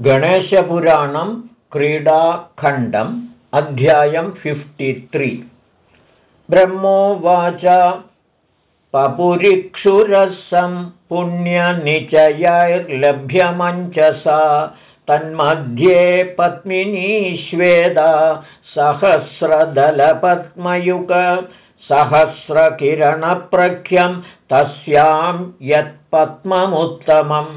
गणेशपुराणं क्रीडाखण्डम् अध्यायं फिफ्टि ब्रह्मोवाच पपुरिक्षुरसं पुण्यनिचयैर्लभ्यमञ्चसा तन्मध्ये पद्मिनीश्वेदा सहस्रदलपद्मयुग सहस्रकिरणप्रख्यं तस्यां यत्पद्ममुत्तमम्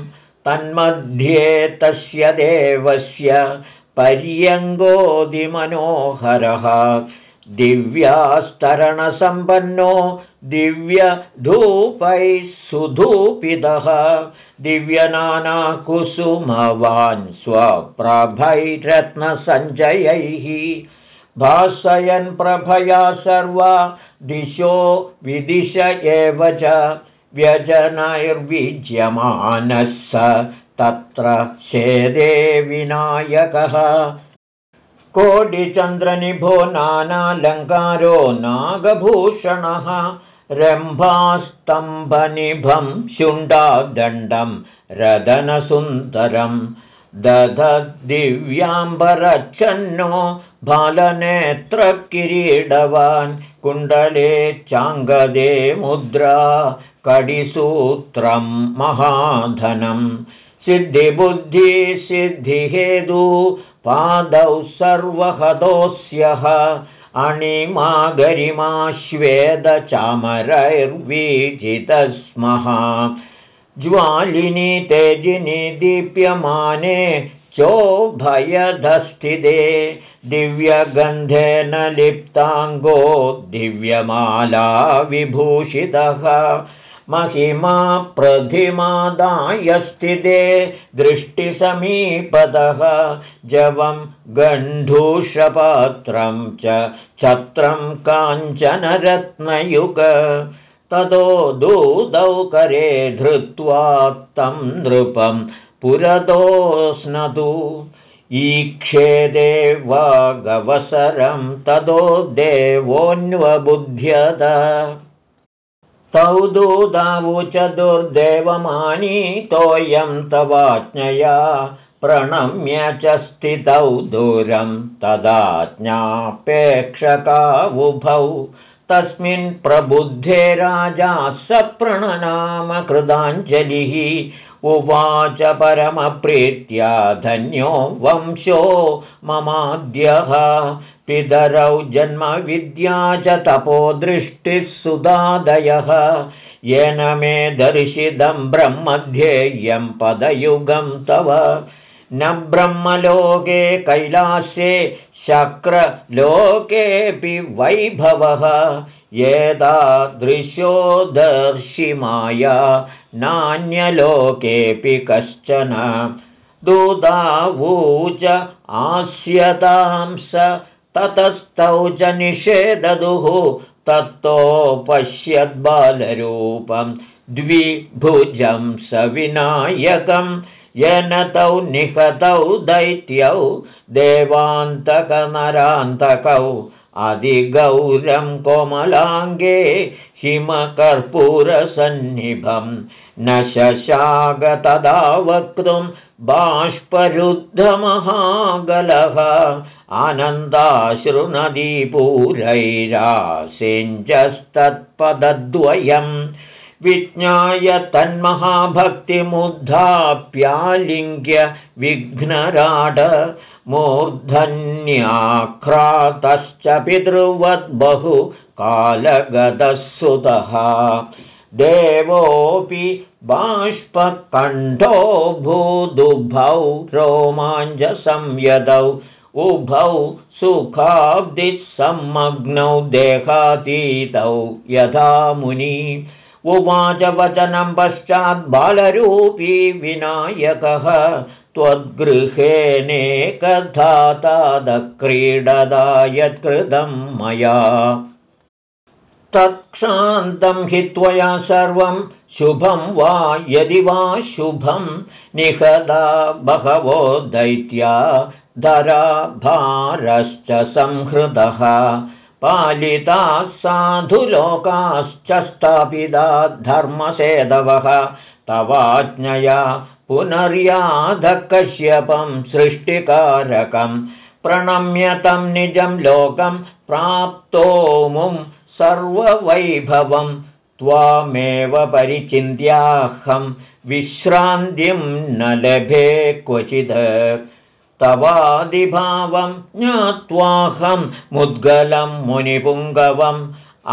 तन्मध्ये तस्य देवस्य पर्यङ्गोदिमनोहरः दिव्यास्तरणसम्पन्नो दिव्यधूपैः सुधूपितः। दिव्यनानाकुसुमवान् स्वप्रभैरत्नसञ्जयैः। भासयन् प्रभया सर्वा दिशो विदिश एव च व्यजनैर्विज्यमानः स तत्र शेदे विनायकः। कोडिचन्द्रनिभो नानालङ्कारो नागभूषणः। रम्भास्तम्भनिभं शुण्डादण्डं रदनसुन्दरं। दधदिव्याम्बरच्छन्नो बालनेत्रकिरीडवान् कुण्डले चाङ्गदे मुद्रा कडिसूत्रं महाधनं। सिद्धिबुद्धिसिद्धिहेदु पादौ सर्वहतोऽस्यः। अणिमा गरिमा श्वेदचामरैर्विजितः स्मः ज्वालिनी तेजिनी दीप्यमाने चोभयधस्थिते दिव्यगन्धेन लिप्ताङ्गो दिव्यमाला विभूषितः महिमा प्रधिमादायस्थिते दृष्टिसमीपतः जवं गण्डूषपात्रं च छत्रं काञ्चनरत्नयुग। ततो दूदौ करे धृत्वा तं नृपं पुरतोऽस्नतु ईक्षे गवसरं ततो देवोऽन्वबुध्यत तौ दूदावुच दुर्देवमानीतोऽयं तवाज्ञया प्रणम्य च स्थितौ दूरं तदाज्ञापेक्षकावुभौ तस्मिन् प्रबुद्धे राजा सप्रणनामकृदाञ्जलिः उवाच परमप्रीत्या धन्यो वंशो ममाद्यः पितरौ जन्मविद्या च तपोदृष्टिः सुदादयः येन मे दर्शितं ब्रह्मध्येयं पदयुगं तव। न ब्रह्मलोके कैलासे शक्रलोकेऽपि वैभवः। एतादृशो दर्शिमाया नान्यलोकेऽपि कश्चन। दुदावूच आस्यतां स ततस्तौ च निषेददुः तत्तोपश्यद्बालरूपं द्विभुजं सविनायकं येन तौ निहतौ दैत्यौ देवान्तकनरान्तकौ अधिगौरं कोमलाङ्गे हिमकर्पूरसन्निभं न शशागतदा वक्तुं बाष्परुद्धमहागलः आनन्दाश्रुनदीपूरैरासेञ्जस्तत्पदद्वयं विज्ञाय तन्महाभक्तिमुद्धाप्यालिङ्ग्य विघ्नराड मूर्धन्याक्रातश्च पितृवद्बहु कालगतः सुतः देवोऽपि बाष्पकण्ठो भूदुभौ रोमाञ्जसंयदौ उभौ सुखाब्दिसम्मग्नौ देहातीतौ। यथा मुनि उवाचवचनं पश्चाद्बालरूपी विनायकः त्वद्गृहेनेकधातादक्रीडदा यत्कृतं मया तत्क्षान्तं हि त्वया सर्वं शुभं वा यदि वा शुभं निहदा बहवो दैत्या धराभारश्च संहृदः पालिताः साधुलोकाश्च स्थापिता धर्मसेदवः तवाज्ञया पुनर्याधकश्यपं सृष्टिकारकं प्रणम्यतं निजं लोकं प्राप्तोमुं सर्ववैभवं त्वामेव परिचिन्त्याहं विश्रान्तिं न लभे क्वचिद्। तवादिभावं ज्ञात्वाहं मुद्गलं मुनिपुङ्गवम्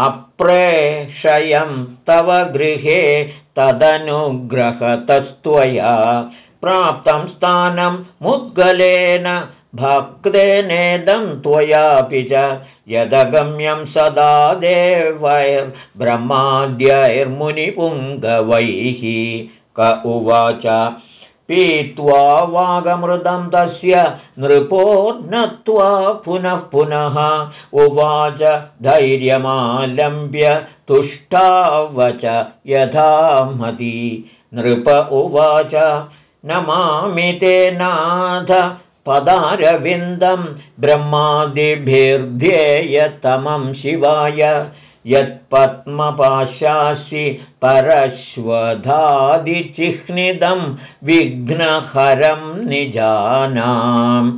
अप्रेषयं तव गृहे तदनुग्रहतस्त्वया प्राप्तं स्थानं मुद्गलेन भक्तेनेदं त्वयापि च यदगम्यं सदा देवैर्ब्रह्माद्यैर्मुनिपुङ्गवैः क उवाच पीत्वा वागमृदं तस्य नृपो नत्वा पुनः पुनः उवाच धैर्यमालम्ब्य तुष्टावच यथामती। नृप उवाच नमामि ते नाथ पदारविन्दं ब्रह्मादिभिर्ध्येयतमं शिवाय यत्पद्मपाशासि परश्वधादिचिह्निदं विघ्नहरं निजानाम्।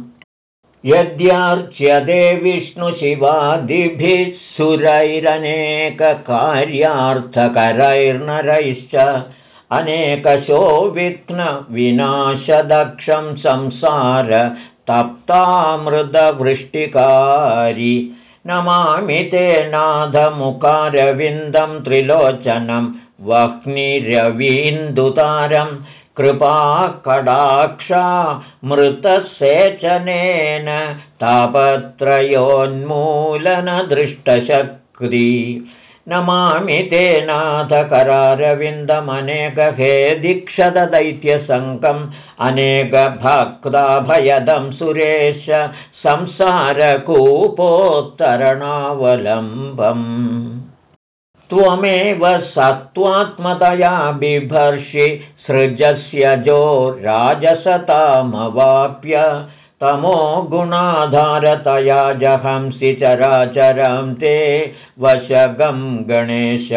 यद्यार्च्यते विष्णुशिवादिभिः सुरैरनेककार्यार्थकरैर्नरैश्च अनेकशो विघ्नविनाशदक्षं संसार तप्तामृतवृष्टिकारी। नमामि ते नाथमुखारविन्दं त्रिलोचनं वह्निरवीन्दुतारं। कृपाकडाक्षा मृतसेचनेन तापत्रयोन्मूलनदृष्टशक्ति नमामि ते नाथकरारविन्दमनेकहे दीक्षतदैत्यसङ्कम् अनेकभक्ताभयदं सुरेश संसारकूपोत्तरणावलम्बम्। त्वमेव सत्त्वात्मतया बिभर्षि सृजस्य जो राजसतामवाप्य तमो गुणाधारतया जहंसि चराचरं ते वशगं गणेश।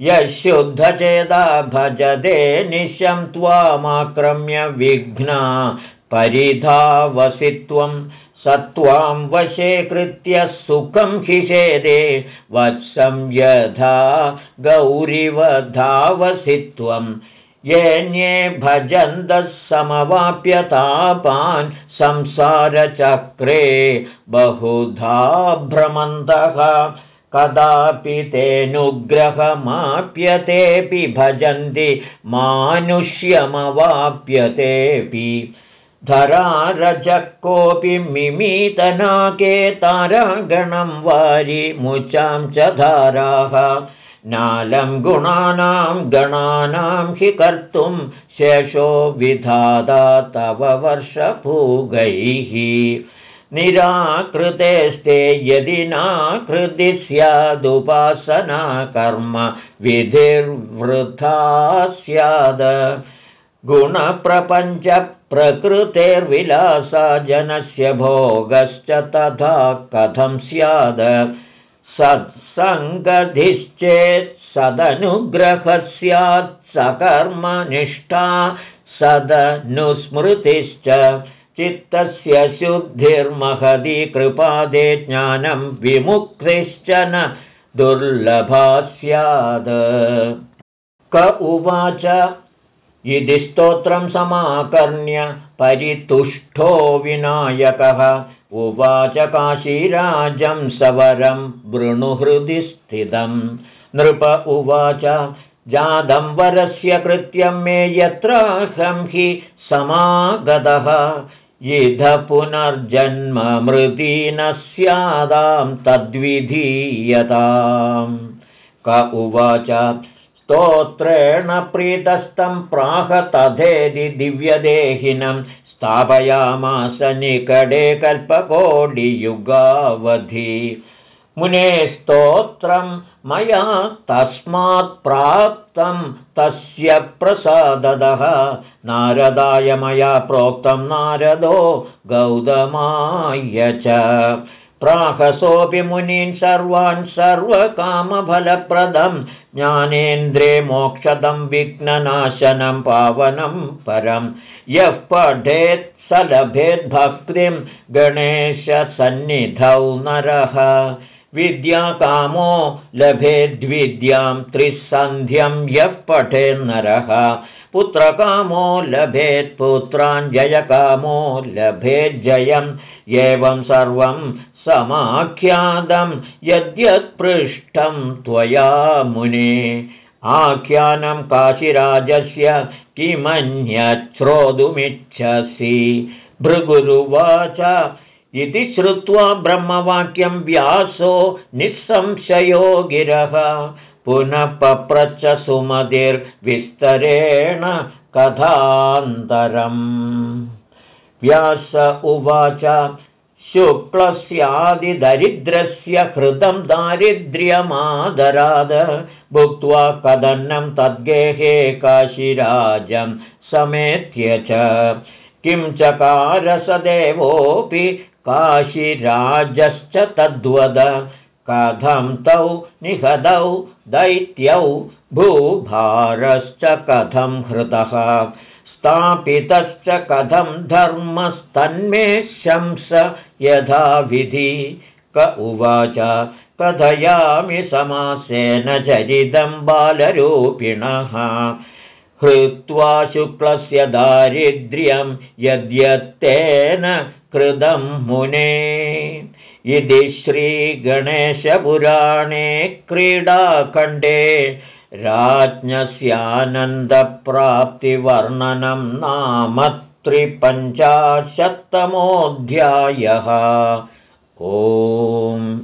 यशुद्धचेदा भजते निशं त्वामाक्रम्य विघ्ना परिधावसि त्वं। स त्वां वशे कृत्य सुखं हिषेदे वत्सं यथा गौरिवधावसि त्वम् येन्ये भजन्तः समवाप्यतापान् संसारचक्रे बहुधा भ्रमन्तः। कदापि तेऽनुग्रहमाप्यतेऽपि भजन्ति मानुष्यमवाप्यतेऽपि। धरारजः कोऽपि मिमीतनाके तारागणं वारि मुचां च धाराः नालं गुणानां गणानां हि कर्तुं शेषो विधाता तव वर्षपूगैः। निराकृतेस्ते यदि नाकृति स्यादुपासना कर्म विधिर्वृथा स्याद। गुणप्रपञ्चप्रकृतेर्विलासा जनस्य भोगश्च तथा कथं स्याद सत्सङ्गधिश्चेत् सदनुग्रहः स्यात् सकर्मनिष्ठा सदनुस्मृतिश्च चित्तस्य शुद्धिर्महदी कृपादे ज्ञानं विमुक्तिश्च न दुर्लभा स्यात्। क उवाच इति स्तोत्रं समाकर्ण्य परितुष्टो विनायकः उवाच काशीराजं सवरं वृणुहृदि स्थितं। नृप उवाच जातं वरस्य कृत्यं मे यत्राहं हि समागतः। इध पुनर्जन्ममृती न स्यादां तद्विधीयताम्। क उवाच स्तोत्रेण प्रीतस्तं प्राह तथेदि दिव्यदेहिनं स्थापयामास निकटे कल्पकोटियुगावधि। मुने स्तोत्रं मया तस्मात् प्राप्तं तस्य प्रसाददः। नारदाय मया प्रोक्तं नारदो गौतमाय च प्राहसोऽपि मुनीन् सर्वान् सर्वकामफलप्रदं ज्ञानेन्द्रे मोक्षदं विघ्ननाशनं पावनं परं। यः पठेत् स लभेद्भक्तिं गणेशसन्निधौ नरः। विद्याकामो लभेद्विद्यां त्रिसन्ध्यं यः पठेन्नरः पुत्रकामो लभेत् पुत्रान् जयकामो लभेज्जयम् एवं सर्वं समाख्यातं यद्यत्पृष्ठं त्वया मुने। आख्यानं काशिराजस्य किमन्यच्छ्रोतुमिच्छसि। भृगुरुवाच इति श्रुत्वा ब्रह्मवाक्यं व्यासो निःसंशयो गिरः। पुनः पप्रच्छ सुमतिर्विस्तरेण कथान्तरम्। व्यास उवाच शुक्लस्यादिदरिद्रस्य हृदं दारिद्र्यमादराद। भुक्त्वा कदन्नं तद्गेहे काशिराजं समेत्य च। किं चकारसदेवोऽपि काशिराजश्च तद्वद। कथं तौ निहदौ दैत्यौ भूभारश्च कथं हृतः स्थापितश्च कथं धर्मस्तन्मे शंस यथाविधि? क उवाच कथयामि समासेन चरितं बालरूपिणः। हृत्वा शुक्लस्य दारिद्र्यं यद्यत्तेन कृतं मुने। इति श्रीगणेशपुराणे क्रीडाखण्डे राज्ञस्यानन्दप्राप्तिवर्णनं नाम त्रिपञ्चाशत्तमोऽध्यायः। ओम्